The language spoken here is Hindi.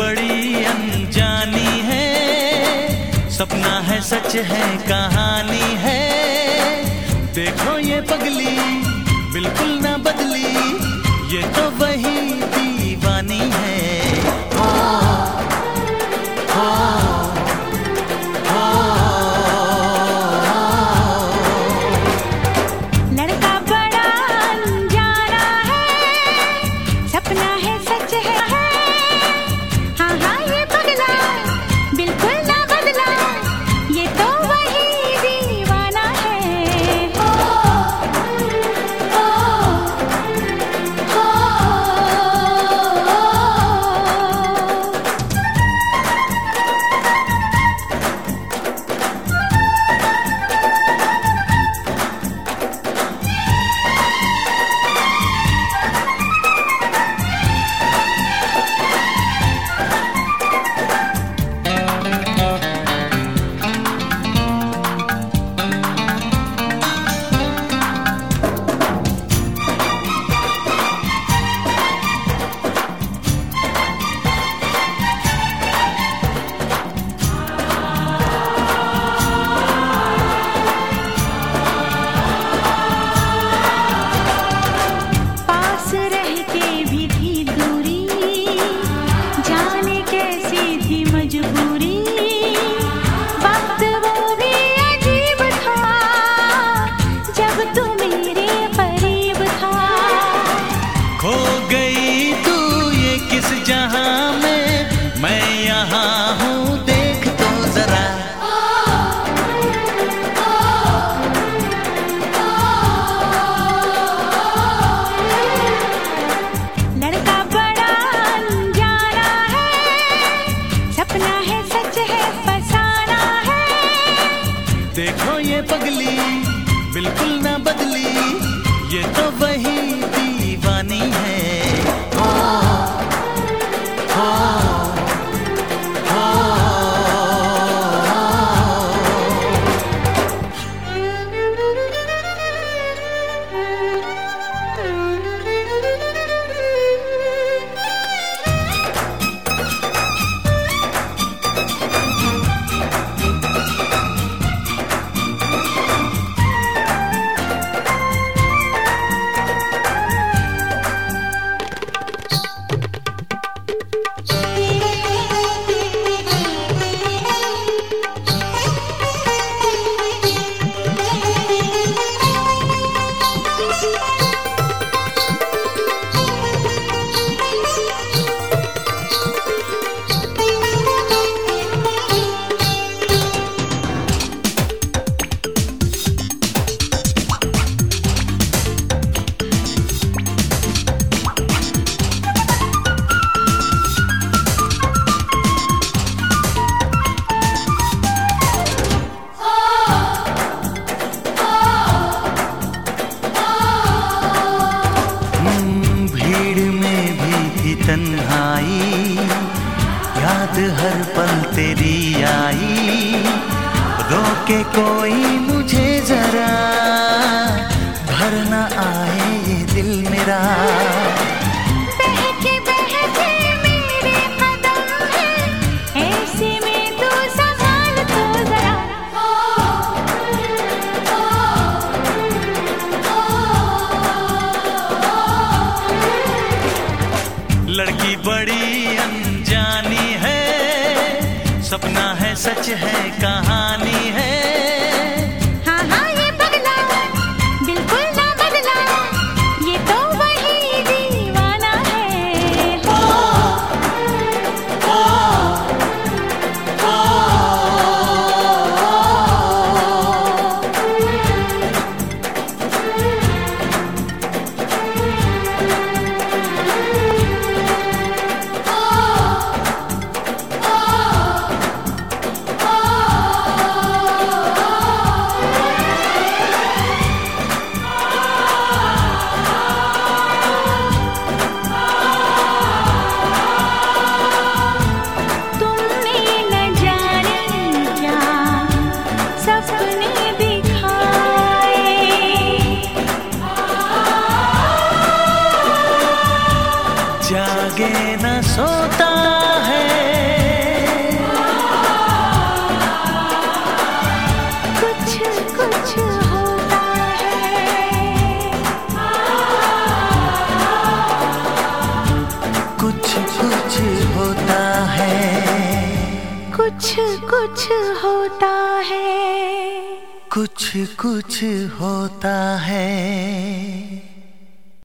बड़ी अनजानी है। सपना है, सच है, कहानी है। देखो ये पगली, बिल्कुल ना बदली। ये तो देखो ये पगली बिल्कुल ना थी तन्हाई। याद हर पल तेरी आई। रोके कोई मुझे जरा। भरना आए दिल मेरा। सच है कहानी है कुछ कुछ होता है। कुछ कुछ होता है।